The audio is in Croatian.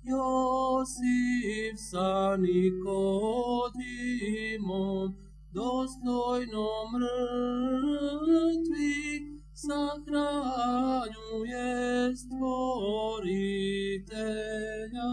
Josif sa Nikodimom, dostojno mrtvi, sahranjuje stvoritelja.